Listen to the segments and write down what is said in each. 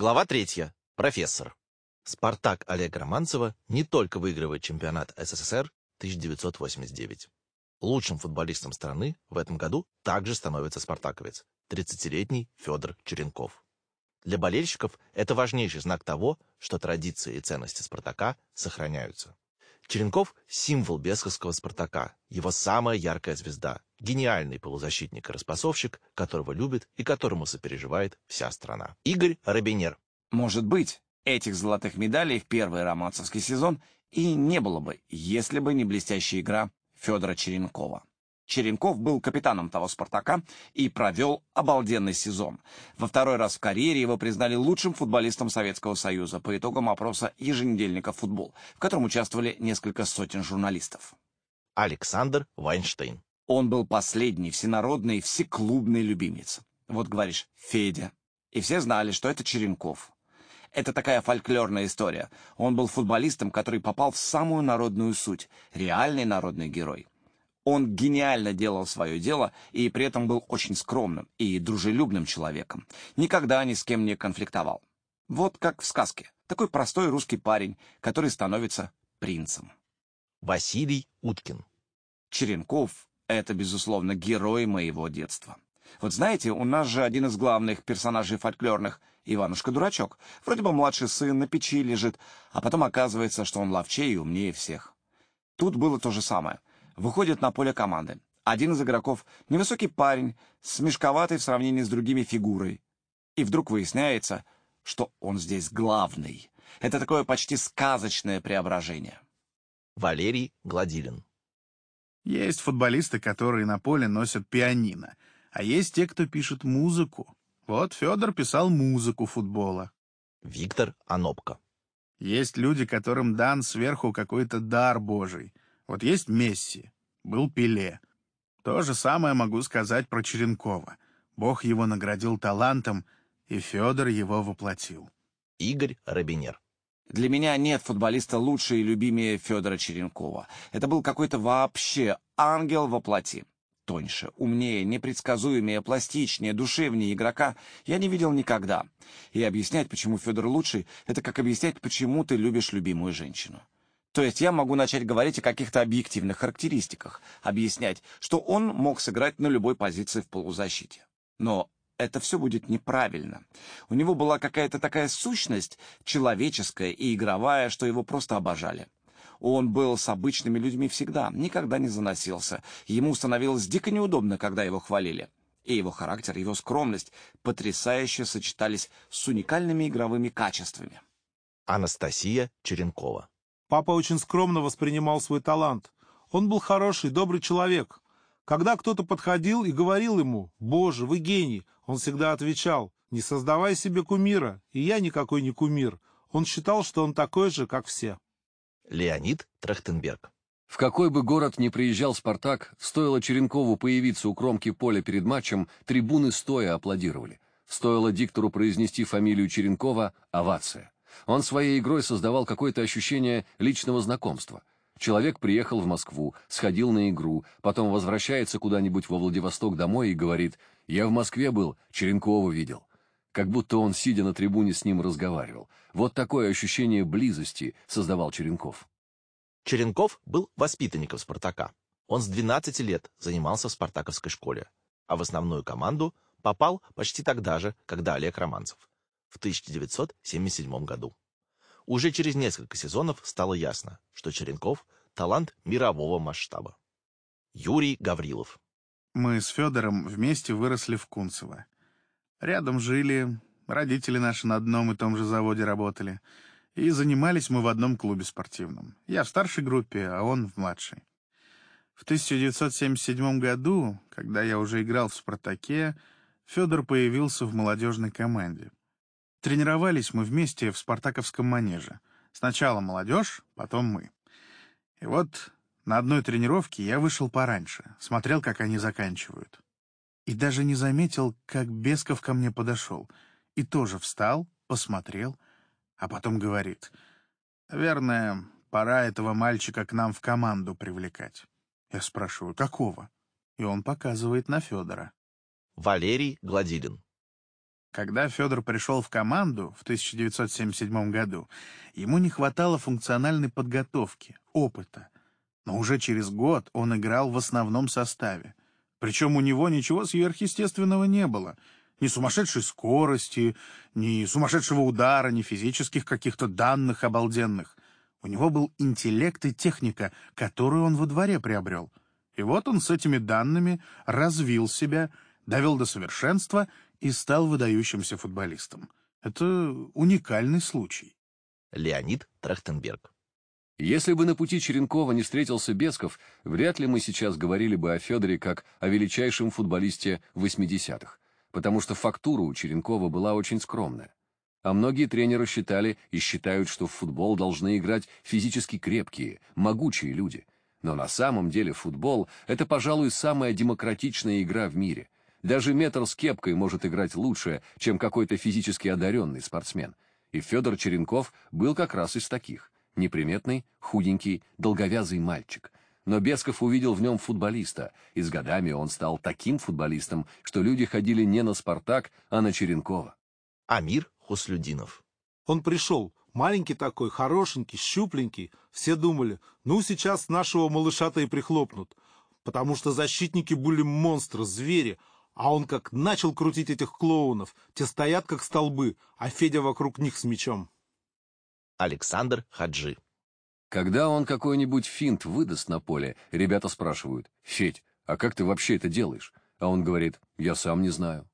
Глава третья. Профессор. «Спартак» Олега Романцева не только выигрывает чемпионат СССР 1989. Лучшим футболистом страны в этом году также становится спартаковец, 30-летний Федор Черенков. Для болельщиков это важнейший знак того, что традиции и ценности «Спартака» сохраняются. Черенков – символ бесковского «Спартака», его самая яркая звезда, гениальный полузащитник и распасовщик, которого любит и которому сопереживает вся страна. Игорь Робинер. Может быть, этих золотых медалей в первый романцевский сезон и не было бы, если бы не блестящая игра Федора Черенкова. Черенков был капитаном того «Спартака» и провел обалденный сезон. Во второй раз в карьере его признали лучшим футболистом Советского Союза по итогам опроса еженедельника «Футбол», в котором участвовали несколько сотен журналистов. Александр Вайнштейн. Он был последний всенародный всеклубный любимец. Вот говоришь «Федя». И все знали, что это Черенков. Это такая фольклорная история. Он был футболистом, который попал в самую народную суть. Реальный народный герой. Он гениально делал свое дело и при этом был очень скромным и дружелюбным человеком. Никогда ни с кем не конфликтовал. Вот как в сказке. Такой простой русский парень, который становится принцем. Василий Уткин. Черенков — это, безусловно, герой моего детства. Вот знаете, у нас же один из главных персонажей фольклорных — Иванушка-дурачок. Вроде бы младший сын на печи лежит, а потом оказывается, что он ловчее и умнее всех. Тут было то же самое. Выходит на поле команды. Один из игроков — невысокий парень, с мешковатой в сравнении с другими фигурой. И вдруг выясняется, что он здесь главный. Это такое почти сказочное преображение. Валерий Гладилин. Есть футболисты, которые на поле носят пианино, а есть те, кто пишет музыку. Вот Федор писал музыку футбола. Виктор Анопко. Есть люди, которым дан сверху какой-то дар Божий. Вот есть Месси, был Пеле. То же самое могу сказать про Черенкова. Бог его наградил талантом, и Федор его воплотил. Игорь Робинер. Для меня нет футболиста лучше и любимее Федора Черенкова. Это был какой-то вообще ангел во плоти. Тоньше, умнее, непредсказуемее, пластичнее, душевнее игрока я не видел никогда. И объяснять, почему Федор лучший, это как объяснять, почему ты любишь любимую женщину. То есть я могу начать говорить о каких-то объективных характеристиках, объяснять, что он мог сыграть на любой позиции в полузащите. Но это все будет неправильно. У него была какая-то такая сущность, человеческая и игровая, что его просто обожали. Он был с обычными людьми всегда, никогда не заносился. Ему становилось дико неудобно, когда его хвалили. И его характер, его скромность потрясающе сочетались с уникальными игровыми качествами. Анастасия Черенкова. Папа очень скромно воспринимал свой талант. Он был хороший, добрый человек. Когда кто-то подходил и говорил ему «Боже, вы гений», он всегда отвечал «Не создавай себе кумира, и я никакой не кумир». Он считал, что он такой же, как все. Леонид Трахтенберг. В какой бы город ни приезжал «Спартак», стоило Черенкову появиться у кромки поля перед матчем, трибуны стоя аплодировали. Стоило диктору произнести фамилию Черенкова — овация. Он своей игрой создавал какое-то ощущение личного знакомства. Человек приехал в Москву, сходил на игру, потом возвращается куда-нибудь во Владивосток домой и говорит «Я в Москве был, Черенкова видел». Как будто он, сидя на трибуне, с ним разговаривал. Вот такое ощущение близости создавал Черенков. Черенков был воспитанником «Спартака». Он с 12 лет занимался в спартаковской школе, а в основную команду попал почти тогда же, когда Олег Романцев, в 1977 году. Уже через несколько сезонов стало ясно, что Черенков – талант мирового масштаба. Юрий Гаврилов. Мы с Федором вместе выросли в Кунцево. Рядом жили, родители наши на одном и том же заводе работали. И занимались мы в одном клубе спортивном. Я в старшей группе, а он в младшей. В 1977 году, когда я уже играл в «Спартаке», Федор появился в молодежной команде. Тренировались мы вместе в спартаковском манеже. Сначала молодежь, потом мы. И вот на одной тренировке я вышел пораньше, смотрел, как они заканчивают. И даже не заметил, как Бесков ко мне подошел. И тоже встал, посмотрел, а потом говорит, «Наверное, пора этого мальчика к нам в команду привлекать». Я спрашиваю, какого? И он показывает на Федора. Валерий Гладилин. Когда Федор пришел в команду в 1977 году, ему не хватало функциональной подготовки, опыта. Но уже через год он играл в основном составе. Причем у него ничего сверхъестественного не было. Ни сумасшедшей скорости, ни сумасшедшего удара, ни физических каких-то данных обалденных. У него был интеллект и техника, которую он во дворе приобрел. И вот он с этими данными развил себя, довел до совершенства и стал выдающимся футболистом. Это уникальный случай. Леонид Трахтенберг. Если бы на пути Черенкова не встретился Бесков, вряд ли мы сейчас говорили бы о Федоре как о величайшем футболисте 80-х, потому что фактура у Черенкова была очень скромная. А многие тренеры считали и считают, что в футбол должны играть физически крепкие, могучие люди. Но на самом деле футбол — это, пожалуй, самая демократичная игра в мире — даже метр с кепкой может играть лучше, чем какой-то физически одаренный спортсмен. И Федор Черенков был как раз из таких. Неприметный, худенький, долговязый мальчик. Но Бесков увидел в нем футболиста, и с годами он стал таким футболистом, что люди ходили не на «Спартак», а на Черенкова. Амир Хуслюдинов. Он пришел, маленький такой, хорошенький, щупленький. Все думали, ну сейчас нашего малыша-то и прихлопнут. Потому что защитники были монстры, звери, а он как начал крутить этих клоунов, те стоят как столбы, а Федя вокруг них с мечом. Александр Хаджи. Когда он какой-нибудь финт выдаст на поле, ребята спрашивают, «Федь, а как ты вообще это делаешь?» А он говорит, «Я сам не знаю».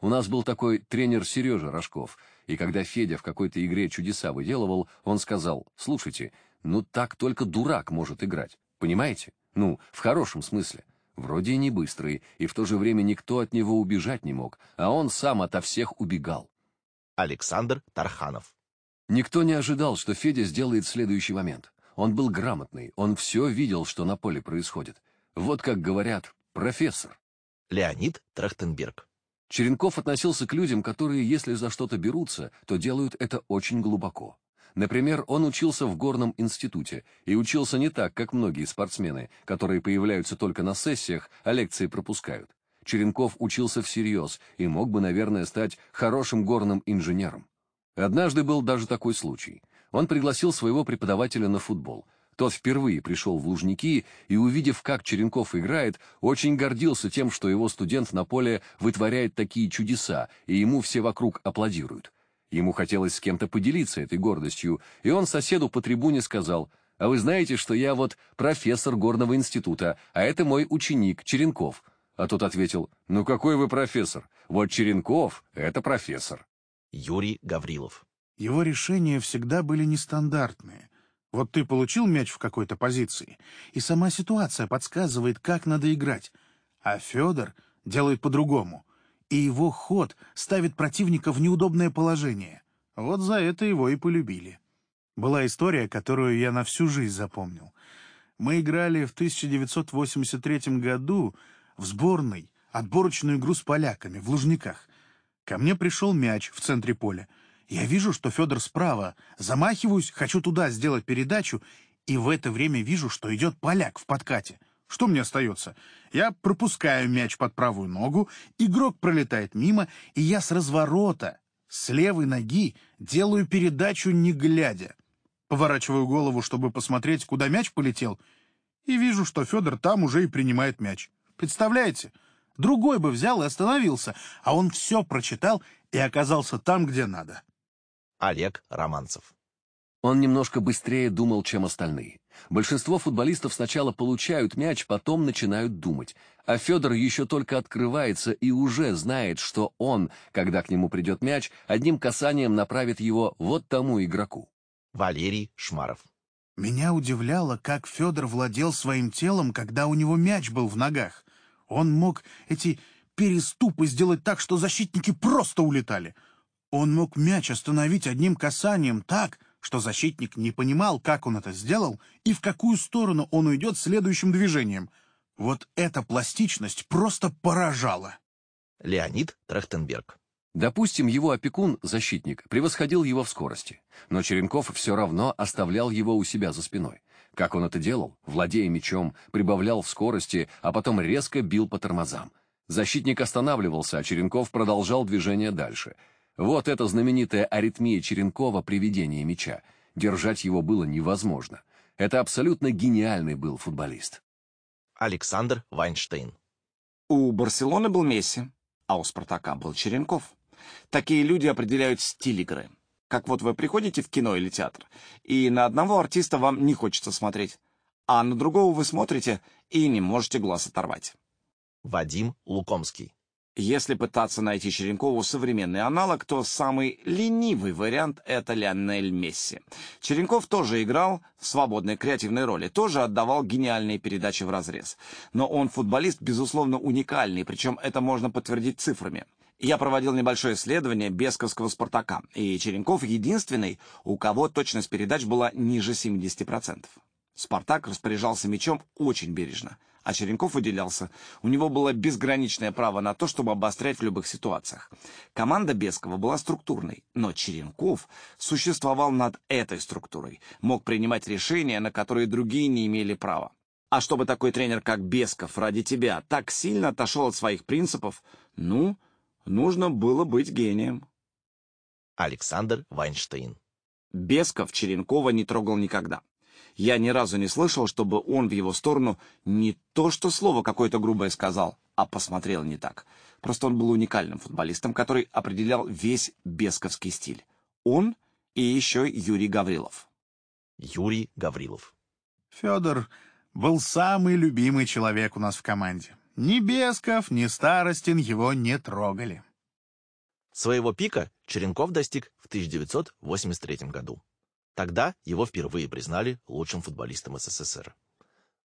У нас был такой тренер Сережа Рожков, и когда Федя в какой-то игре чудеса выделывал, он сказал, «Слушайте, ну так только дурак может играть, понимаете? Ну, в хорошем смысле. Вроде и не быстрый, и в то же время никто от него убежать не мог, а он сам ото всех убегал. Александр Тарханов. Никто не ожидал, что Федя сделает следующий момент. Он был грамотный, он все видел, что на поле происходит. Вот как говорят, профессор. Леонид Трахтенберг. Черенков относился к людям, которые, если за что-то берутся, то делают это очень глубоко. Например, он учился в горном институте и учился не так, как многие спортсмены, которые появляются только на сессиях, а лекции пропускают. Черенков учился всерьез и мог бы, наверное, стать хорошим горным инженером. Однажды был даже такой случай. Он пригласил своего преподавателя на футбол. Тот впервые пришел в Лужники и, увидев, как Черенков играет, очень гордился тем, что его студент на поле вытворяет такие чудеса, и ему все вокруг аплодируют. Ему хотелось с кем-то поделиться этой гордостью, и он соседу по трибуне сказал, «А вы знаете, что я вот профессор горного института, а это мой ученик Черенков». А тот ответил, «Ну какой вы профессор? Вот Черенков — это профессор». Юрий Гаврилов. Его решения всегда были нестандартные. Вот ты получил мяч в какой-то позиции, и сама ситуация подсказывает, как надо играть. А Федор делает по-другому — и его ход ставит противника в неудобное положение. Вот за это его и полюбили. Была история, которую я на всю жизнь запомнил. Мы играли в 1983 году в сборной отборочную игру с поляками в Лужниках. Ко мне пришел мяч в центре поля. Я вижу, что Федор справа. Замахиваюсь, хочу туда сделать передачу, и в это время вижу, что идет поляк в подкате — что мне остается? Я пропускаю мяч под правую ногу, игрок пролетает мимо, и я с разворота, с левой ноги, делаю передачу не глядя. Поворачиваю голову, чтобы посмотреть, куда мяч полетел, и вижу, что Федор там уже и принимает мяч. Представляете? Другой бы взял и остановился, а он все прочитал и оказался там, где надо. Олег Романцев он немножко быстрее думал, чем остальные. Большинство футболистов сначала получают мяч, потом начинают думать. А Федор еще только открывается и уже знает, что он, когда к нему придет мяч, одним касанием направит его вот тому игроку. Валерий Шмаров. Меня удивляло, как Федор владел своим телом, когда у него мяч был в ногах. Он мог эти переступы сделать так, что защитники просто улетали. Он мог мяч остановить одним касанием так, что защитник не понимал, как он это сделал и в какую сторону он уйдет следующим движением. Вот эта пластичность просто поражала. Леонид Трахтенберг Допустим, его опекун, защитник, превосходил его в скорости, но Черенков все равно оставлял его у себя за спиной. Как он это делал? Владея мечом, прибавлял в скорости, а потом резко бил по тормозам. Защитник останавливался, а Черенков продолжал движение дальше. Вот эта знаменитая аритмия Черенкова при ведении мяча. Держать его было невозможно. Это абсолютно гениальный был футболист. Александр Вайнштейн. У Барселоны был Месси, а у Спартака был Черенков. Такие люди определяют стиль игры. Как вот вы приходите в кино или театр, и на одного артиста вам не хочется смотреть, а на другого вы смотрите и не можете глаз оторвать. Вадим Лукомский. Если пытаться найти Черенкову современный аналог, то самый ленивый вариант — это Лионель Месси. Черенков тоже играл в свободной креативной роли, тоже отдавал гениальные передачи в разрез. Но он футболист, безусловно, уникальный, причем это можно подтвердить цифрами. Я проводил небольшое исследование Бесковского «Спартака», и Черенков единственный, у кого точность передач была ниже 70%. «Спартак» распоряжался мячом очень бережно — а Черенков выделялся. У него было безграничное право на то, чтобы обострять в любых ситуациях. Команда Бескова была структурной, но Черенков существовал над этой структурой, мог принимать решения, на которые другие не имели права. А чтобы такой тренер, как Бесков, ради тебя так сильно отошел от своих принципов, ну, нужно было быть гением. Александр Вайнштейн. Бесков Черенкова не трогал никогда. Я ни разу не слышал, чтобы он в его сторону не то что слово какое-то грубое сказал, а посмотрел не так. Просто он был уникальным футболистом, который определял весь бесковский стиль. Он и еще Юрий Гаврилов. Юрий Гаврилов. Федор был самый любимый человек у нас в команде. Ни Бесков, ни Старостин его не трогали. Своего пика Черенков достиг в 1983 году. Тогда его впервые признали лучшим футболистом СССР.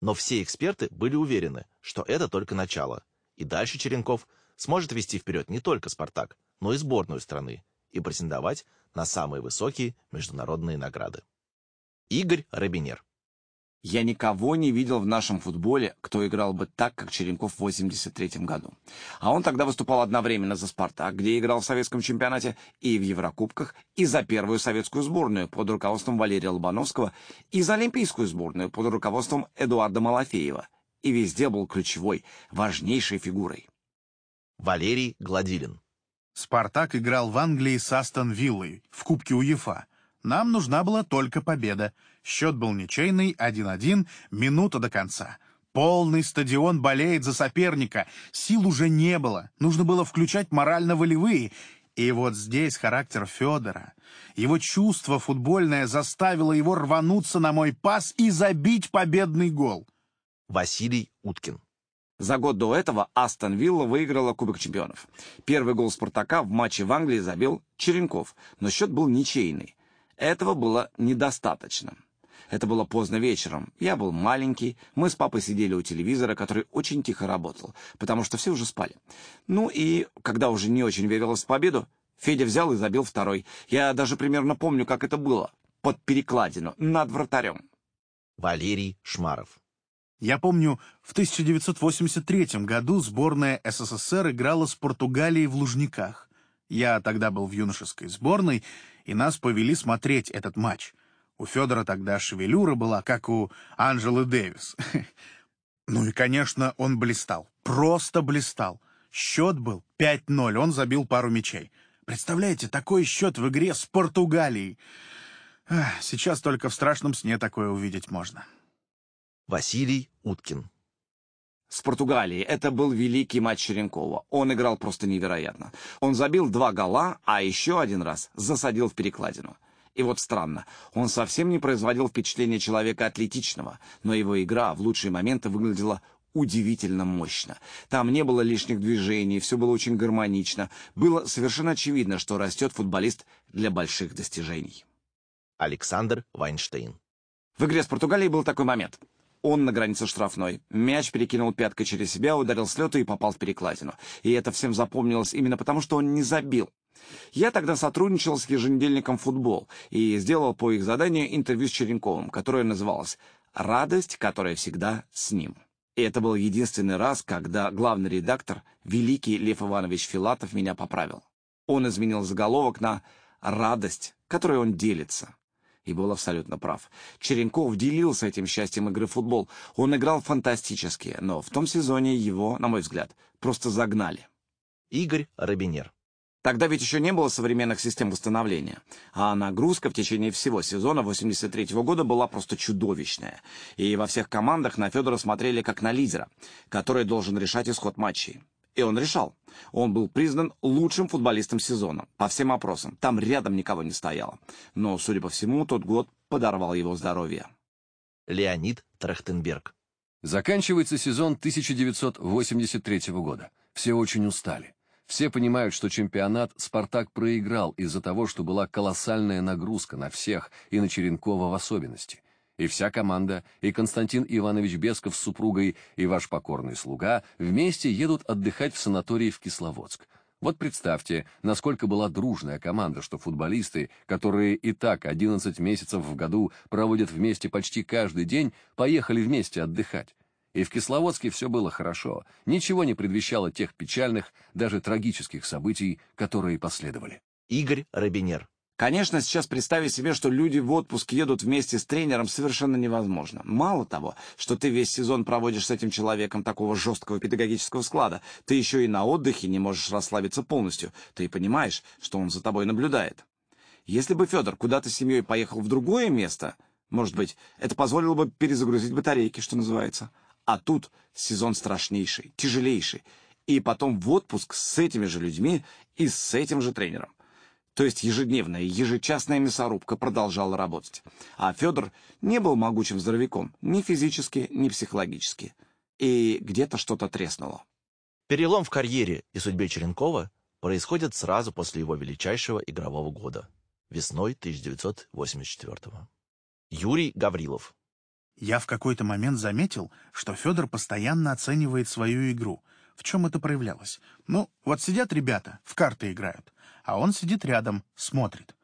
Но все эксперты были уверены, что это только начало, и дальше Черенков сможет вести вперед не только «Спартак», но и сборную страны и претендовать на самые высокие международные награды. Игорь Робинер я никого не видел в нашем футболе, кто играл бы так, как Черенков в 83 году. А он тогда выступал одновременно за «Спартак», где играл в советском чемпионате, и в Еврокубках, и за первую советскую сборную под руководством Валерия Лобановского, и за олимпийскую сборную под руководством Эдуарда Малафеева. И везде был ключевой, важнейшей фигурой. Валерий Гладилин «Спартак» играл в Англии с Астон Виллой в Кубке УЕФА. Нам нужна была только победа. Счет был ничейный, 1-1, минута до конца. Полный стадион болеет за соперника. Сил уже не было. Нужно было включать морально-волевые. И вот здесь характер Федора. Его чувство футбольное заставило его рвануться на мой пас и забить победный гол. Василий Уткин за год до этого Астон Вилла выиграла Кубок чемпионов. Первый гол «Спартака» в матче в Англии забил Черенков, но счет был ничейный. Этого было недостаточно. Это было поздно вечером. Я был маленький, мы с папой сидели у телевизора, который очень тихо работал, потому что все уже спали. Ну и, когда уже не очень верилось в победу, Федя взял и забил второй. Я даже примерно помню, как это было. Под перекладину, над вратарем. Валерий Шмаров я помню, в 1983 году сборная СССР играла с Португалией в Лужниках. Я тогда был в юношеской сборной, и нас повели смотреть этот матч. У Федора тогда шевелюра была, как у Анжелы Дэвис. Ну и, конечно, он блистал. Просто блистал. Счет был 5-0, он забил пару мячей. Представляете, такой счет в игре с Португалией. Сейчас только в страшном сне такое увидеть можно. Василий Уткин с Португалией. Это был великий матч Черенкова. Он играл просто невероятно. Он забил два гола, а еще один раз засадил в перекладину. И вот странно, он совсем не производил впечатления человека атлетичного, но его игра в лучшие моменты выглядела удивительно мощно. Там не было лишних движений, все было очень гармонично. Было совершенно очевидно, что растет футболист для больших достижений. Александр Вайнштейн В игре с Португалией был такой момент. Он на границе штрафной. Мяч перекинул пяткой через себя, ударил с лету и попал в перекладину. И это всем запомнилось именно потому, что он не забил. Я тогда сотрудничал с еженедельником «Футбол» и сделал по их заданию интервью с Черенковым, которое называлось «Радость, которая всегда с ним». И это был единственный раз, когда главный редактор, великий Лев Иванович Филатов, меня поправил. Он изменил заголовок на «Радость, которой он делится». И был абсолютно прав. Черенков делился этим счастьем игры в футбол. Он играл фантастически, но в том сезоне его, на мой взгляд, просто загнали. Игорь Робинер. Тогда ведь еще не было современных систем восстановления, а нагрузка в течение всего сезона 83 -го года была просто чудовищная. И во всех командах на Федора смотрели как на лидера, который должен решать исход матчей. И он решал. Он был признан лучшим футболистом сезона. По всем опросам. Там рядом никого не стояло. Но, судя по всему, тот год подорвал его здоровье. Леонид Трахтенберг. Заканчивается сезон 1983 года. Все очень устали. Все понимают, что чемпионат «Спартак» проиграл из-за того, что была колоссальная нагрузка на всех, и на Черенкова в особенности. И вся команда, и Константин Иванович Бесков с супругой, и ваш покорный слуга вместе едут отдыхать в санаторий в Кисловодск. Вот представьте, насколько была дружная команда, что футболисты, которые и так 11 месяцев в году проводят вместе почти каждый день, поехали вместе отдыхать. И в Кисловодске все было хорошо, ничего не предвещало тех печальных, даже трагических событий, которые последовали. Игорь Робинер. Конечно, сейчас представить себе, что люди в отпуск едут вместе с тренером, совершенно невозможно. Мало того, что ты весь сезон проводишь с этим человеком такого жесткого педагогического склада, ты еще и на отдыхе не можешь расслабиться полностью. Ты понимаешь, что он за тобой наблюдает. Если бы Федор куда-то с семьей поехал в другое место, может быть, это позволило бы перезагрузить батарейки, что называется. А тут сезон страшнейший, тяжелейший. И потом в отпуск с этими же людьми и с этим же тренером. То есть ежедневная, ежечасная мясорубка продолжала работать. А Федор не был могучим здоровяком ни физически, ни психологически. И где-то что-то треснуло. Перелом в карьере и судьбе Черенкова происходит сразу после его величайшего игрового года, весной 1984 -го. Юрий Гаврилов я в какой-то момент заметил, что Федор постоянно оценивает свою игру. В чем это проявлялось? Ну, вот сидят ребята, в карты играют, а он сидит рядом, смотрит.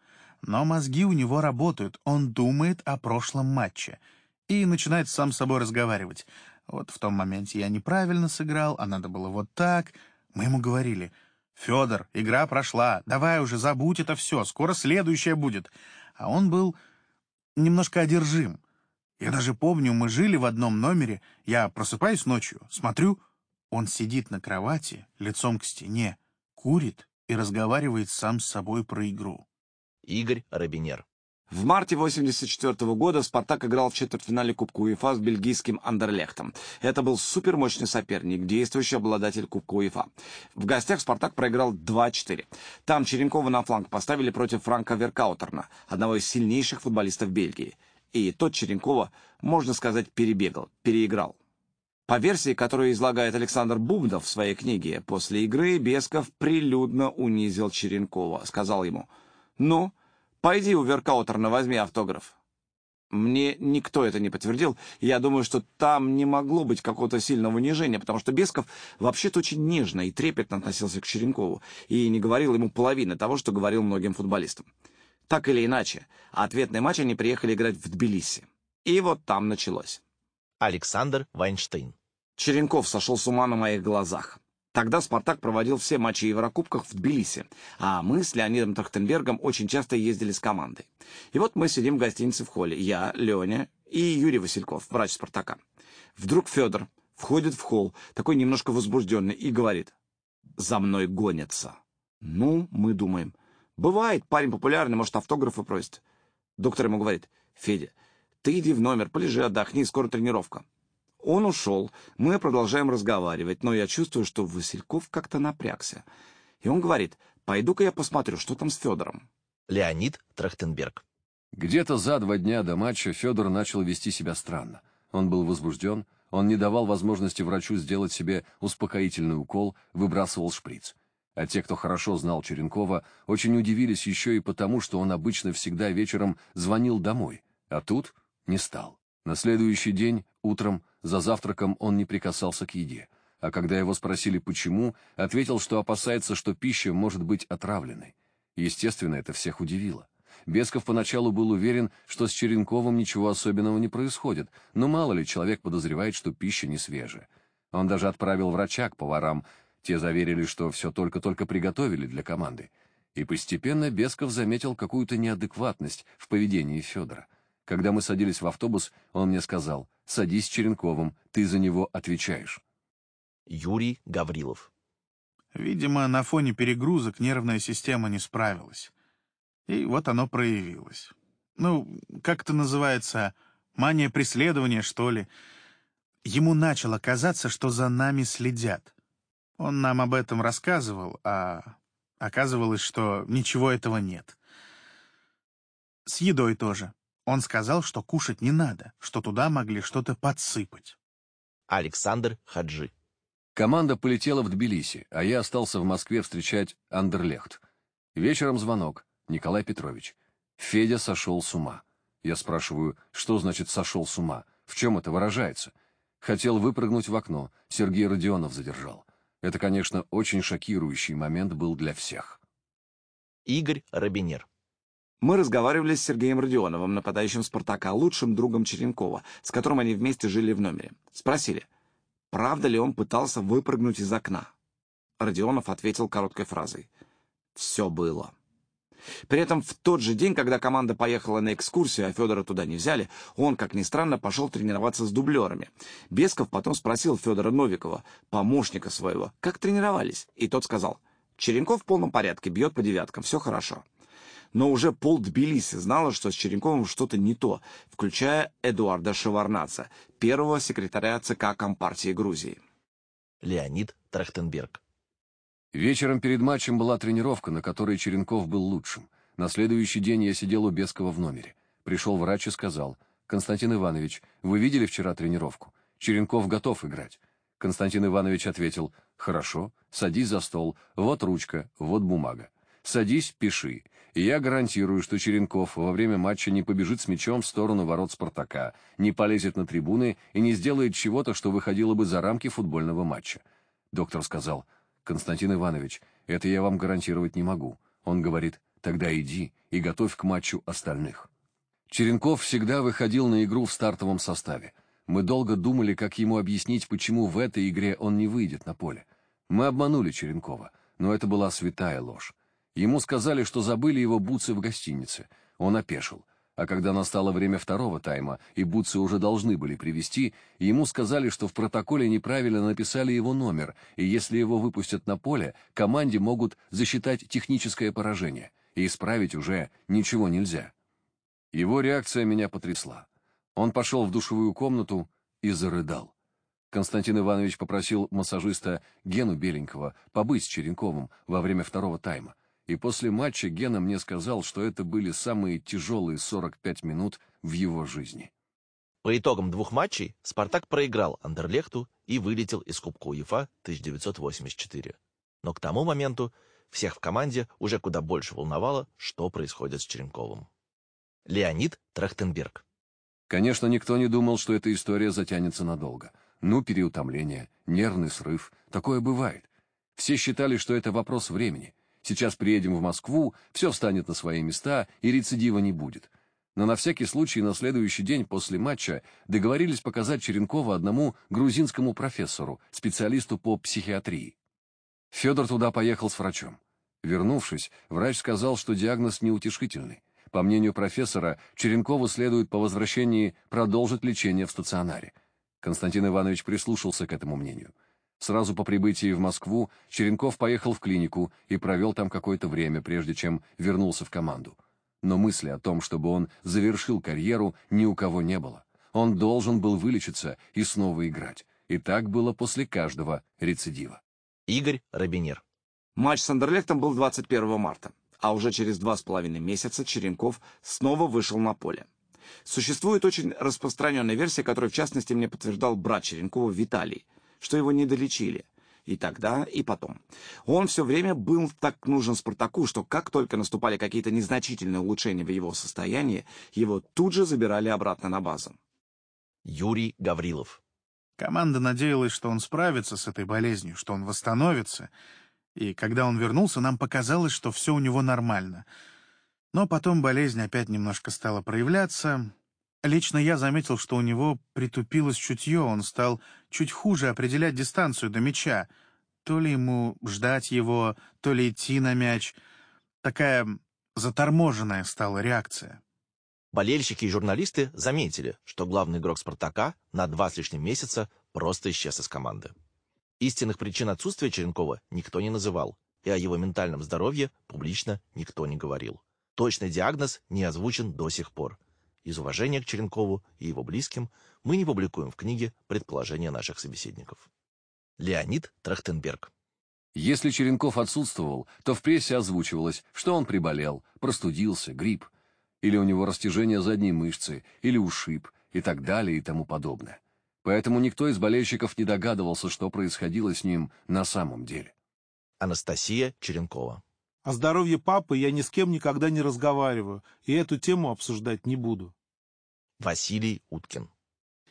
Но мозги у него работают, он думает о прошлом матче и начинает сам с собой разговаривать. Вот в том моменте я неправильно сыграл, а надо было вот так. Мы ему говорили, «Федор, игра прошла, давай уже забудь это все, скоро следующая будет». А он был немножко одержим — я даже помню, мы жили в одном номере, я просыпаюсь ночью, смотрю, он сидит на кровати, лицом к стене, курит и разговаривает сам с собой про игру. Игорь Робинер. В марте 1984 года «Спартак» играл в четвертьфинале Кубка УЕФА с бельгийским Андерлехтом. Это был супермощный соперник, действующий обладатель Кубка УЕФА. В гостях «Спартак» проиграл 2-4. Там Черенкова на фланг поставили против Франка Веркаутерна, одного из сильнейших футболистов Бельгии и тот Черенкова, можно сказать, перебегал, переиграл. По версии, которую излагает Александр Бубнов в своей книге, после игры Бесков прилюдно унизил Черенкова. Сказал ему, «Ну, пойди у Веркаутерна, возьми автограф». Мне никто это не подтвердил. Я думаю, что там не могло быть какого-то сильного унижения, потому что Бесков вообще-то очень нежно и трепетно относился к Черенкову и не говорил ему половины того, что говорил многим футболистам. Так или иначе, ответный матч они приехали играть в Тбилиси. И вот там началось. Александр Вайнштейн. Черенков сошел с ума на моих глазах. Тогда «Спартак» проводил все матчи Еврокубках в Тбилиси, а мы с Леонидом Трахтенбергом очень часто ездили с командой. И вот мы сидим в гостинице в холле. Я, Леня и Юрий Васильков, врач «Спартака». Вдруг Федор входит в холл, такой немножко возбужденный, и говорит «За мной гонятся». Ну, мы думаем, Бывает, парень популярный, может, автографы просит. Доктор ему говорит, Федя, ты иди в номер, полежи, отдохни, скоро тренировка. Он ушел, мы продолжаем разговаривать, но я чувствую, что Васильков как-то напрягся. И он говорит, пойду-ка я посмотрю, что там с Федором. Леонид Трахтенберг. Где-то за два дня до матча Федор начал вести себя странно. Он был возбужден, он не давал возможности врачу сделать себе успокоительный укол, выбрасывал шприц. А те, кто хорошо знал Черенкова, очень удивились еще и потому, что он обычно всегда вечером звонил домой, а тут не стал. На следующий день, утром, за завтраком он не прикасался к еде, а когда его спросили почему, ответил, что опасается, что пища может быть отравленной. Естественно, это всех удивило. Бесков поначалу был уверен, что с Черенковым ничего особенного не происходит, но мало ли человек подозревает, что пища не свежая. Он даже отправил врача к поварам, те заверили, что все только-только приготовили для команды. И постепенно Бесков заметил какую-то неадекватность в поведении Федора. Когда мы садились в автобус, он мне сказал, «Садись с Черенковым, ты за него отвечаешь». Юрий Гаврилов. Видимо, на фоне перегрузок нервная система не справилась. И вот оно проявилось. Ну, как это называется, мания преследования, что ли. Ему начало казаться, что за нами следят. Он нам об этом рассказывал, а оказывалось, что ничего этого нет. С едой тоже. Он сказал, что кушать не надо, что туда могли что-то подсыпать. Александр Хаджи. Команда полетела в Тбилиси, а я остался в Москве встречать Андерлехт. Вечером звонок. Николай Петрович. Федя сошел с ума. Я спрашиваю, что значит «сошел с ума»? В чем это выражается? Хотел выпрыгнуть в окно. Сергей Родионов задержал. Это, конечно, очень шокирующий момент был для всех. Игорь Робинер. Мы разговаривали с Сергеем Родионовым, нападающим «Спартака», лучшим другом Черенкова, с которым они вместе жили в номере. Спросили, правда ли он пытался выпрыгнуть из окна. Родионов ответил короткой фразой. «Все было». При этом в тот же день, когда команда поехала на экскурсию, а Федора туда не взяли, он, как ни странно, пошел тренироваться с дублерами. Бесков потом спросил Федора Новикова, помощника своего, как тренировались, и тот сказал, «Черенков в полном порядке, бьет по девяткам, все хорошо». Но уже пол Тбилиси знала, что с Черенковым что-то не то, включая Эдуарда Шеварнаца, первого секретаря ЦК Компартии Грузии. Леонид Трахтенберг. Вечером перед матчем была тренировка, на которой Черенков был лучшим. На следующий день я сидел у Бескова в номере. Пришел врач и сказал, «Константин Иванович, вы видели вчера тренировку? Черенков готов играть». Константин Иванович ответил, «Хорошо, садись за стол, вот ручка, вот бумага. Садись, пиши. И я гарантирую, что Черенков во время матча не побежит с мячом в сторону ворот Спартака, не полезет на трибуны и не сделает чего-то, что выходило бы за рамки футбольного матча». Доктор сказал, Константин Иванович, это я вам гарантировать не могу. Он говорит, тогда иди и готовь к матчу остальных. Черенков всегда выходил на игру в стартовом составе. Мы долго думали, как ему объяснить, почему в этой игре он не выйдет на поле. Мы обманули Черенкова, но это была святая ложь. Ему сказали, что забыли его бутсы в гостинице. Он опешил. А когда настало время второго тайма, и бутсы уже должны были привести, ему сказали, что в протоколе неправильно написали его номер, и если его выпустят на поле, команде могут засчитать техническое поражение, и исправить уже ничего нельзя. Его реакция меня потрясла. Он пошел в душевую комнату и зарыдал. Константин Иванович попросил массажиста Гену Беленького побыть с Черенковым во время второго тайма. И после матча Гена мне сказал, что это были самые тяжелые 45 минут в его жизни. По итогам двух матчей «Спартак» проиграл Андерлехту и вылетел из Кубка УЕФА 1984. Но к тому моменту всех в команде уже куда больше волновало, что происходит с Черенковым. Леонид Трахтенберг. Конечно, никто не думал, что эта история затянется надолго. Ну, переутомление, нервный срыв, такое бывает. Все считали, что это вопрос времени. Сейчас приедем в Москву, все встанет на свои места, и рецидива не будет. Но на всякий случай на следующий день после матча договорились показать Черенкова одному грузинскому профессору, специалисту по психиатрии. Федор туда поехал с врачом. Вернувшись, врач сказал, что диагноз неутешительный. По мнению профессора, Черенкову следует по возвращении продолжить лечение в стационаре. Константин Иванович прислушался к этому мнению. Сразу по прибытии в Москву Черенков поехал в клинику и провел там какое-то время, прежде чем вернулся в команду. Но мысли о том, чтобы он завершил карьеру, ни у кого не было. Он должен был вылечиться и снова играть. И так было после каждого рецидива. Игорь Робинер. Матч с Андерлехтом был 21 марта, а уже через два с половиной месяца Черенков снова вышел на поле. Существует очень распространенная версия, которую в частности мне подтверждал брат Черенкова Виталий – что его не долечили. И тогда, и потом. Он все время был так нужен Спартаку, что как только наступали какие-то незначительные улучшения в его состоянии, его тут же забирали обратно на базу. Юрий Гаврилов. Команда надеялась, что он справится с этой болезнью, что он восстановится. И когда он вернулся, нам показалось, что все у него нормально. Но потом болезнь опять немножко стала проявляться, Лично я заметил, что у него притупилось чутье, он стал чуть хуже определять дистанцию до мяча. То ли ему ждать его, то ли идти на мяч. Такая заторможенная стала реакция. Болельщики и журналисты заметили, что главный игрок «Спартака» на два с лишним месяца просто исчез из команды. Истинных причин отсутствия Черенкова никто не называл, и о его ментальном здоровье публично никто не говорил. Точный диагноз не озвучен до сих пор. Из уважения к Черенкову и его близким мы не публикуем в книге предположения наших собеседников. Леонид Трахтенберг Если Черенков отсутствовал, то в прессе озвучивалось, что он приболел, простудился, грипп, или у него растяжение задней мышцы, или ушиб, и так далее и тому подобное. Поэтому никто из болельщиков не догадывался, что происходило с ним на самом деле. Анастасия Черенкова О здоровье папы я ни с кем никогда не разговариваю, и эту тему обсуждать не буду. Василий Уткин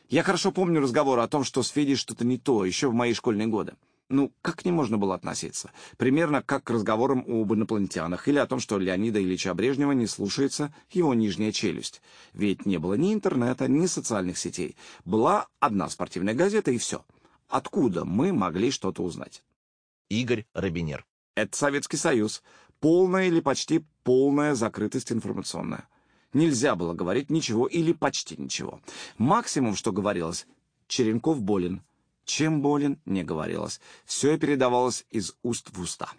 Я хорошо помню разговор о том, что с Федей что-то не то, еще в мои школьные годы. Ну, как к ним можно было относиться? Примерно как к разговорам об инопланетянах или о том, что Леонида Ильича Брежнева не слушается его нижняя челюсть. Ведь не было ни интернета, ни социальных сетей. Была одна спортивная газета и все. Откуда мы могли что-то узнать? Игорь Робинер Это Советский Союз. Полная или почти полная закрытость информационная. Нельзя было говорить ничего или почти ничего. Максимум, что говорилось, Черенков болен. Чем болен, не говорилось. Все передавалось из уст в уста.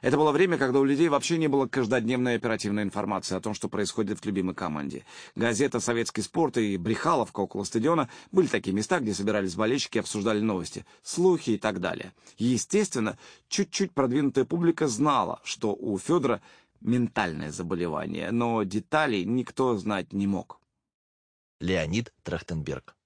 Это было время, когда у людей вообще не было каждодневной оперативной информации о том, что происходит в любимой команде. Газета «Советский спорт» и «Брехаловка» около стадиона были такие места, где собирались болельщики обсуждали новости, слухи и так далее. Естественно, чуть-чуть продвинутая публика знала, что у Федора ментальное заболевание, но деталей никто знать не мог. Леонид Трахтенберг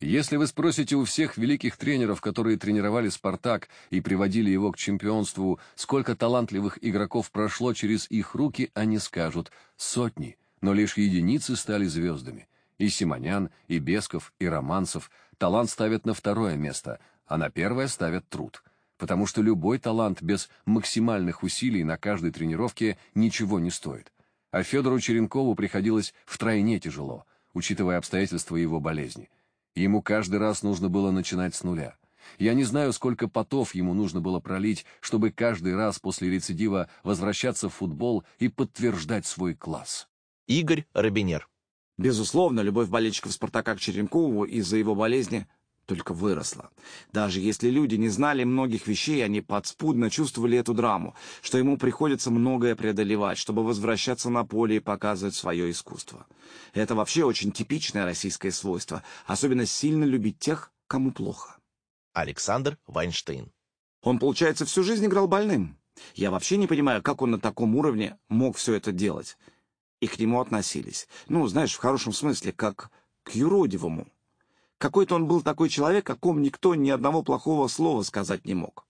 Если вы спросите у всех великих тренеров, которые тренировали «Спартак» и приводили его к чемпионству, сколько талантливых игроков прошло через их руки, они скажут «сотни», но лишь единицы стали звездами. И Симонян, и Бесков, и Романцев талант ставят на второе место, а на первое ставят труд. Потому что любой талант без максимальных усилий на каждой тренировке ничего не стоит. А Федору Черенкову приходилось втройне тяжело, учитывая обстоятельства его болезни. Ему каждый раз нужно было начинать с нуля. Я не знаю, сколько потов ему нужно было пролить, чтобы каждый раз после рецидива возвращаться в футбол и подтверждать свой класс. Игорь Робинер Безусловно, любовь болельщиков «Спартака» к Черенкову из-за его болезни только выросла. Даже если люди не знали многих вещей, они подспудно чувствовали эту драму, что ему приходится многое преодолевать, чтобы возвращаться на поле и показывать свое искусство. Это вообще очень типичное российское свойство, особенно сильно любить тех, кому плохо. Александр Вайнштейн Он, получается, всю жизнь играл больным. Я вообще не понимаю, как он на таком уровне мог все это делать. И к нему относились. Ну, знаешь, в хорошем смысле, как к юродивому. Какой-то он был такой человек, о ком никто ни одного плохого слова сказать не мог.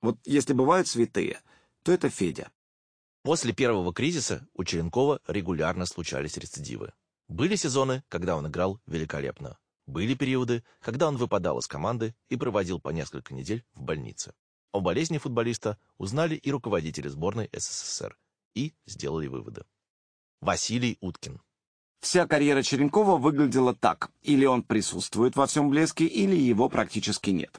Вот если бывают святые, то это Федя. После первого кризиса у Черенкова регулярно случались рецидивы. Были сезоны, когда он играл великолепно. Были периоды, когда он выпадал из команды и проводил по несколько недель в больнице. О болезни футболиста узнали и руководители сборной СССР и сделали выводы. Василий Уткин Вся карьера Черенкова выглядела так. Или он присутствует во всем блеске, или его практически нет.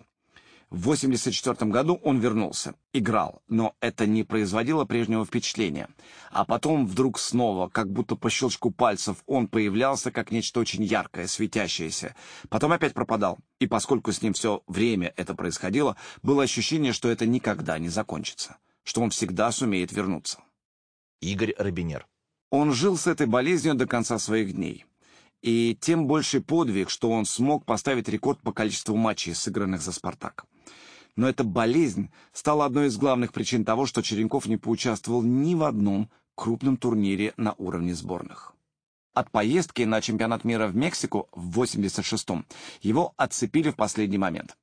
В 1984 году он вернулся, играл, но это не производило прежнего впечатления. А потом вдруг снова, как будто по щелчку пальцев, он появлялся как нечто очень яркое, светящееся. Потом опять пропадал. И поскольку с ним все время это происходило, было ощущение, что это никогда не закончится, что он всегда сумеет вернуться. Игорь Робинер Он жил с этой болезнью до конца своих дней. И тем больший подвиг, что он смог поставить рекорд по количеству матчей, сыгранных за «Спартак». Но эта болезнь стала одной из главных причин того, что Черенков не поучаствовал ни в одном крупном турнире на уровне сборных. От поездки на чемпионат мира в Мексику в 86-м его отцепили в последний момент.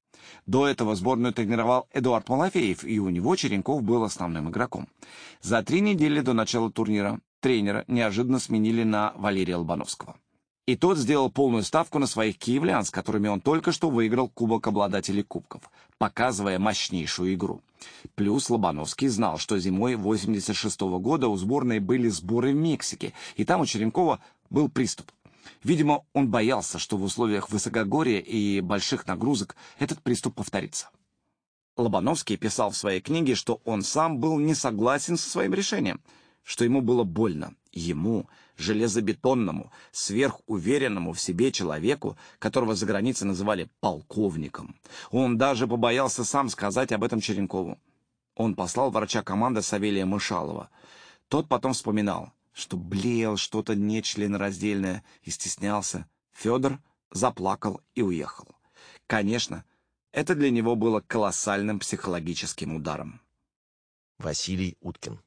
До этого сборную тренировал Эдуард Малафеев, и у него Черенков был основным игроком. За три недели до начала турнира тренера неожиданно сменили на Валерия Лобановского. И тот сделал полную ставку на своих киевлян, с которыми он только что выиграл Кубок обладателей Кубков, показывая мощнейшую игру. Плюс Лобановский знал, что зимой 86 -го года у сборной были сборы в Мексике, и там у Черенкова был приступ. Видимо, он боялся, что в условиях высокогорья и больших нагрузок этот приступ повторится. Лобановский писал в своей книге, что он сам был не согласен со своим решением. Что ему было больно. Ему, железобетонному, сверхуверенному в себе человеку, которого за границей называли полковником. Он даже побоялся сам сказать об этом Черенкову. Он послал врача команды Савелия Мышалова. Тот потом вспоминал, что блеял что-то нечленораздельное и стеснялся. Федор заплакал и уехал. Конечно, это для него было колоссальным психологическим ударом. Василий Уткин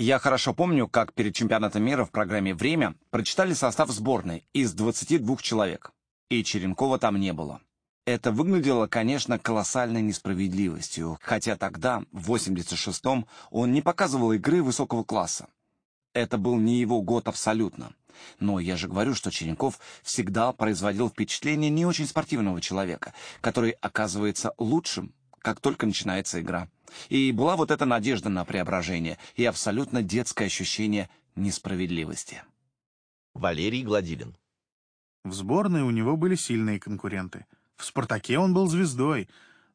я хорошо помню, как перед чемпионатом мира в программе «Время» прочитали состав сборной из 22 человек, и Черенкова там не было. Это выглядело, конечно, колоссальной несправедливостью, хотя тогда, в 86-м, он не показывал игры высокого класса. Это был не его год абсолютно. Но я же говорю, что Черенков всегда производил впечатление не очень спортивного человека, который оказывается лучшим, как только начинается игра. И была вот эта надежда на преображение и абсолютно детское ощущение несправедливости. Валерий Гладилин В сборной у него были сильные конкуренты. В «Спартаке» он был звездой,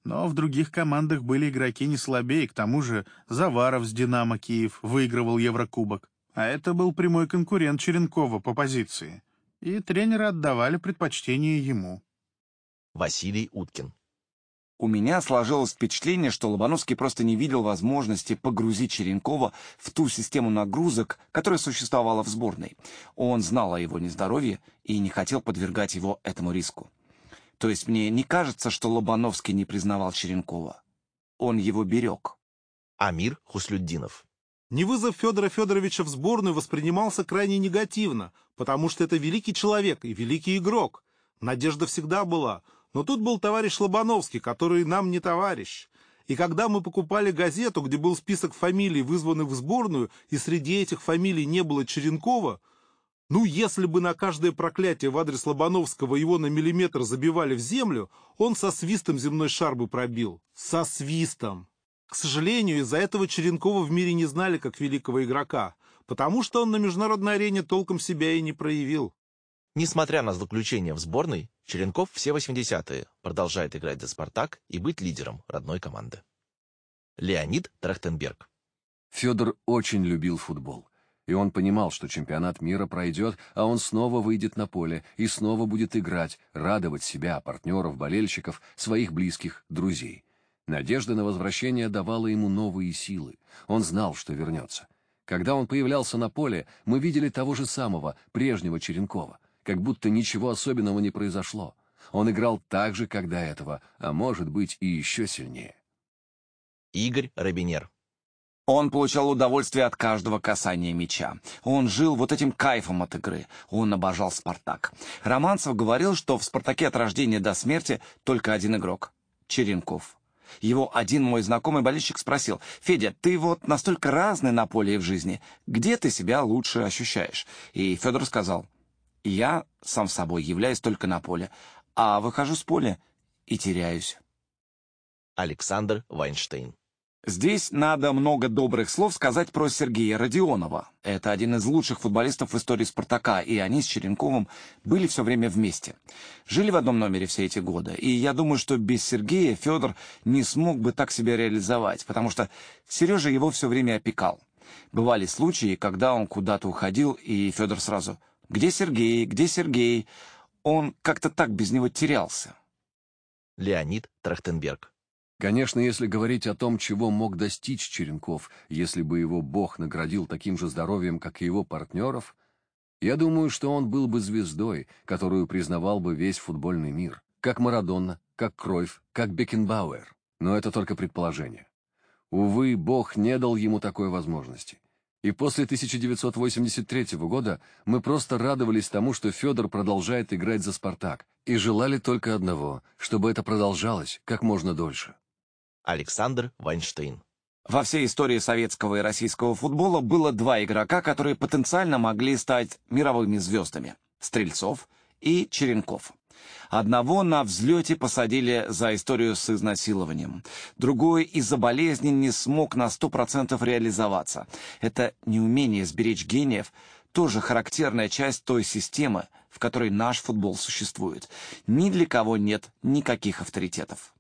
но в других командах были игроки не слабее, к тому же Заваров с «Динамо» Киев выигрывал Еврокубок. А это был прямой конкурент Черенкова по позиции. И тренеры отдавали предпочтение ему. Василий Уткин у меня сложилось впечатление, что Лобановский просто не видел возможности погрузить Черенкова в ту систему нагрузок, которая существовала в сборной. Он знал о его нездоровье и не хотел подвергать его этому риску. То есть мне не кажется, что Лобановский не признавал Черенкова. Он его берег. Амир Хуслюддинов Невызов Федора Федоровича в сборную воспринимался крайне негативно, потому что это великий человек и великий игрок. Надежда всегда была — но тут был товарищ Лобановский, который нам не товарищ. И когда мы покупали газету, где был список фамилий, вызванных в сборную, и среди этих фамилий не было Черенкова, ну, если бы на каждое проклятие в адрес Лобановского его на миллиметр забивали в землю, он со свистом земной шар бы пробил. Со свистом. К сожалению, из-за этого Черенкова в мире не знали как великого игрока, потому что он на международной арене толком себя и не проявил. Несмотря на заключение в сборной, Черенков все 80-е продолжает играть за «Спартак» и быть лидером родной команды. Леонид Трахтенберг Федор очень любил футбол. И он понимал, что чемпионат мира пройдет, а он снова выйдет на поле и снова будет играть, радовать себя, партнеров, болельщиков, своих близких, друзей. Надежда на возвращение давала ему новые силы. Он знал, что вернется. Когда он появлялся на поле, мы видели того же самого, прежнего Черенкова как будто ничего особенного не произошло. Он играл так же, как до этого, а может быть и еще сильнее. Игорь Робинер он получал удовольствие от каждого касания мяча. Он жил вот этим кайфом от игры. Он обожал «Спартак». Романцев говорил, что в «Спартаке» от рождения до смерти только один игрок — Черенков. Его один мой знакомый болельщик спросил, «Федя, ты вот настолько разный на поле и в жизни. Где ты себя лучше ощущаешь?» И Федор сказал, я сам собой являюсь только на поле, а выхожу с поля и теряюсь. Александр Вайнштейн Здесь надо много добрых слов сказать про Сергея Родионова. Это один из лучших футболистов в истории «Спартака», и они с Черенковым были все время вместе. Жили в одном номере все эти годы, и я думаю, что без Сергея Федор не смог бы так себя реализовать, потому что Сережа его все время опекал. Бывали случаи, когда он куда-то уходил, и Федор сразу где Сергей? Где Сергей? Он как-то так без него терялся. Леонид Трахтенберг Конечно, если говорить о том, чего мог достичь Черенков, если бы его Бог наградил таким же здоровьем, как и его партнеров, я думаю, что он был бы звездой, которую признавал бы весь футбольный мир, как Марадонна, как Кройф, как Бекенбауэр. Но это только предположение. Увы, Бог не дал ему такой возможности. И после 1983 года мы просто радовались тому, что Федор продолжает играть за «Спартак», и желали только одного, чтобы это продолжалось как можно дольше. Александр Вайнштейн Во всей истории советского и российского футбола было два игрока, которые потенциально могли стать мировыми звездами — Стрельцов и Черенков. Одного на взлете посадили за историю с изнасилованием. Другой из-за болезни не смог на сто процентов реализоваться. Это неумение сберечь гениев тоже характерная часть той системы, в которой наш футбол существует. Ни для кого нет никаких авторитетов.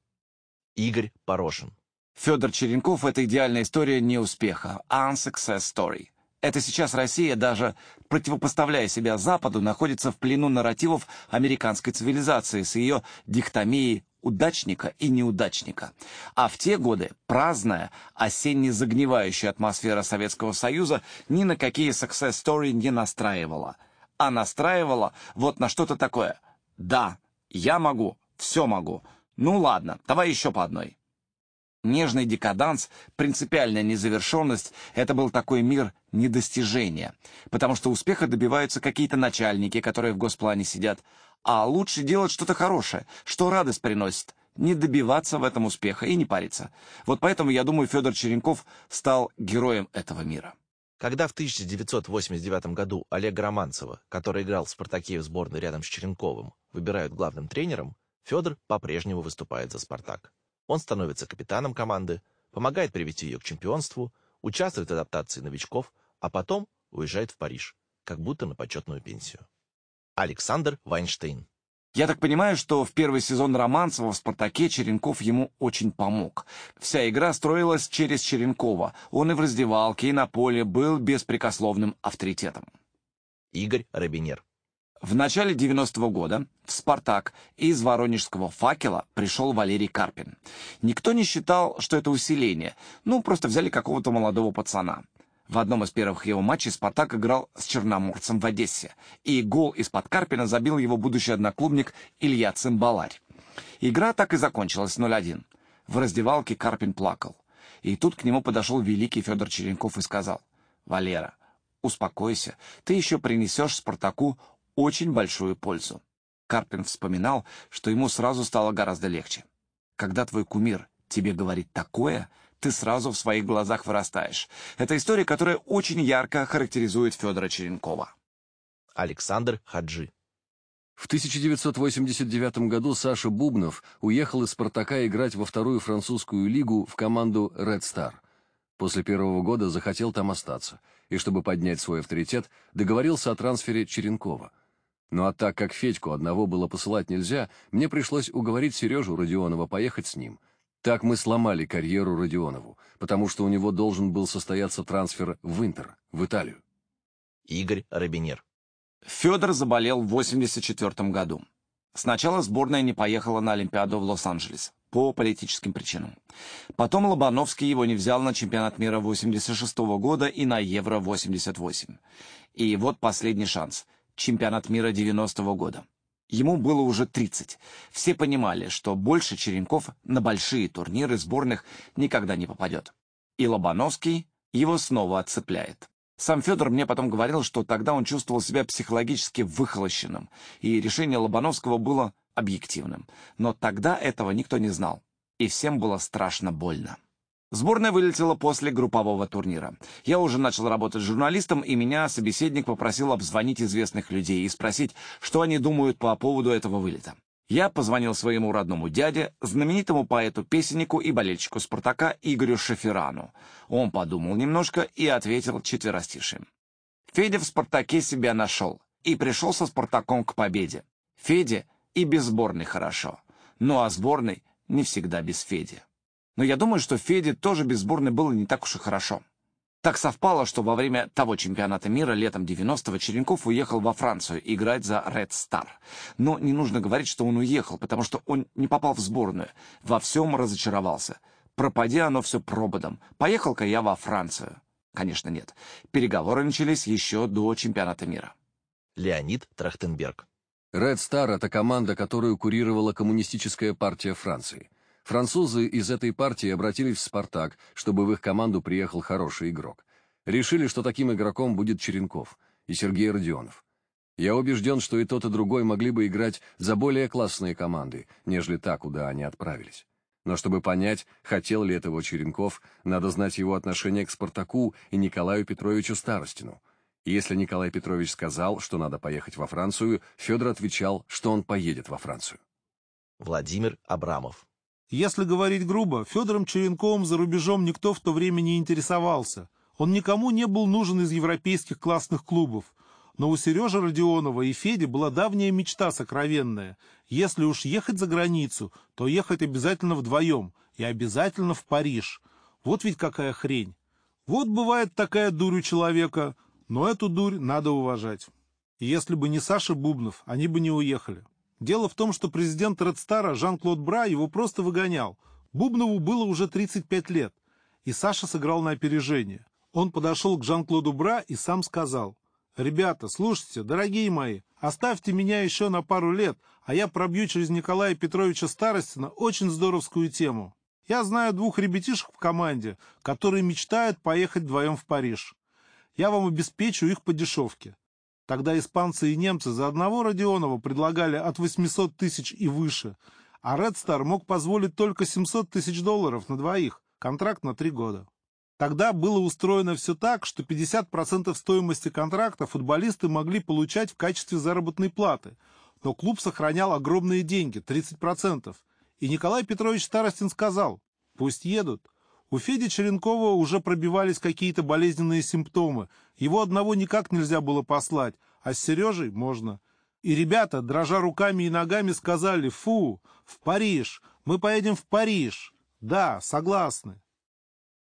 Игорь Порошин Федор Черенков — это идеальная история неуспеха. Unsuccess story. Это сейчас Россия, даже противопоставляя себя Западу, находится в плену нарративов американской цивилизации с ее дихтомией удачника и неудачника. А в те годы праздная, осенне-загнивающая атмосфера Советского Союза ни на какие success story не настраивала. А настраивала вот на что-то такое. Да, я могу, все могу. Ну ладно, давай еще по одной. Нежный декаданс, принципиальная незавершенность — это был такой мир недостижения, потому что успеха добиваются какие-то начальники, которые в госплане сидят, а лучше делать что-то хорошее, что радость приносит, не добиваться в этом успеха и не париться. Вот поэтому, я думаю, Федор Черенков стал героем этого мира. Когда в 1989 году Олега Романцева, который играл в «Спартаке» в сборной рядом с Черенковым, выбирают главным тренером, Федор по-прежнему выступает за «Спартак». Он становится капитаном команды, помогает привести ее к чемпионству, участвует в адаптации новичков, а потом уезжает в Париж, как будто на почетную пенсию. Александр Вайнштейн. Я так понимаю, что в первый сезон Романцева в «Спартаке» Черенков ему очень помог. Вся игра строилась через Черенкова. Он и в раздевалке, и на поле был беспрекословным авторитетом. Игорь Робинер. В начале 90-го года в «Спартак» из воронежского «Факела» пришел Валерий Карпин. Никто не считал, что это усиление. Ну, просто взяли какого-то молодого пацана. В одном из первых его матчей «Спартак» играл с Черноморцем в Одессе, и гол из-под Карпина забил его будущий одноклубник Илья Цимбаларь. Игра так и закончилась 0-1. В раздевалке Карпин плакал. И тут к нему подошел великий Федор Черенков и сказал, «Валера, успокойся, ты еще принесешь «Спартаку» очень большую пользу». Карпин вспоминал, что ему сразу стало гораздо легче. Когда твой кумир тебе говорит такое — ты сразу в своих глазах вырастаешь. Это история, которая очень ярко характеризует Федора Черенкова. Александр Хаджи. В 1989 году Саша Бубнов уехал из «Спартака» играть во вторую французскую лигу в команду «Ред Стар». После первого года захотел там остаться, и чтобы поднять свой авторитет, договорился о трансфере Черенкова. Ну а так как Федьку одного было посылать нельзя, мне пришлось уговорить Сережу Родионова поехать с ним — так мы сломали карьеру Родионову, потому что у него должен был состояться трансфер в Интер, в Италию. Игорь Робинер. Федор заболел в 84 году. Сначала сборная не поехала на Олимпиаду в Лос-Анджелес по политическим причинам. Потом Лобановский его не взял на чемпионат мира 86 года и на Евро 88. И вот последний шанс чемпионат мира 90 года. Ему было уже 30. Все понимали, что больше Черенков на большие турниры сборных никогда не попадет. И Лобановский его снова отцепляет. Сам Федор мне потом говорил, что тогда он чувствовал себя психологически выхолощенным, и решение Лобановского было объективным. Но тогда этого никто не знал, и всем было страшно больно. Сборная вылетела после группового турнира. Я уже начал работать журналистом, и меня собеседник попросил обзвонить известных людей и спросить, что они думают по поводу этого вылета. Я позвонил своему родному дяде, знаменитому поэту-песеннику и болельщику «Спартака» Игорю Шаферану. Он подумал немножко и ответил четверостишием. Федя в «Спартаке» себя нашел и пришел со «Спартаком» к победе. Феде и без сборной хорошо. Ну а сборной не всегда без Феди. Но я думаю, что Феде тоже без сборной было не так уж и хорошо. Так совпало, что во время того чемпионата мира летом 90-го Черенков уехал во Францию играть за Red Star. Но не нужно говорить, что он уехал, потому что он не попал в сборную. Во всем разочаровался. Пропади оно все прободом. Поехал-ка я во Францию. Конечно, нет. Переговоры начались еще до чемпионата мира. Леонид Трахтенберг. Red Star — это команда, которую курировала коммунистическая партия Франции. Французы из этой партии обратились в «Спартак», чтобы в их команду приехал хороший игрок. Решили, что таким игроком будет Черенков и Сергей Родионов. Я убежден, что и тот, и другой могли бы играть за более классные команды, нежели та, куда они отправились. Но чтобы понять, хотел ли этого Черенков, надо знать его отношение к «Спартаку» и Николаю Петровичу Старостину. И если Николай Петрович сказал, что надо поехать во Францию, Федор отвечал, что он поедет во Францию. Владимир Абрамов если говорить грубо, Федором Черенковым за рубежом никто в то время не интересовался. Он никому не был нужен из европейских классных клубов. Но у Сережи Родионова и Феди была давняя мечта сокровенная. Если уж ехать за границу, то ехать обязательно вдвоем и обязательно в Париж. Вот ведь какая хрень. Вот бывает такая дурь у человека, но эту дурь надо уважать. Если бы не Саша Бубнов, они бы не уехали. Дело в том, что президент Редстара Жан-Клод Бра его просто выгонял. Бубнову было уже 35 лет, и Саша сыграл на опережение. Он подошел к Жан-Клоду Бра и сам сказал, «Ребята, слушайте, дорогие мои, оставьте меня еще на пару лет, а я пробью через Николая Петровича Старостина очень здоровскую тему. Я знаю двух ребятишек в команде, которые мечтают поехать вдвоем в Париж. Я вам обеспечу их по дешевке. Тогда испанцы и немцы за одного Родионова предлагали от 800 тысяч и выше, а Red Star мог позволить только 700 тысяч долларов на двоих, контракт на три года. Тогда было устроено все так, что 50% стоимости контракта футболисты могли получать в качестве заработной платы, но клуб сохранял огромные деньги, 30%. И Николай Петрович Старостин сказал, пусть едут. У Феди Черенкова уже пробивались какие-то болезненные симптомы. Его одного никак нельзя было послать, а с Сережей можно. И ребята, дрожа руками и ногами, сказали «Фу, в Париж, мы поедем в Париж». Да, согласны.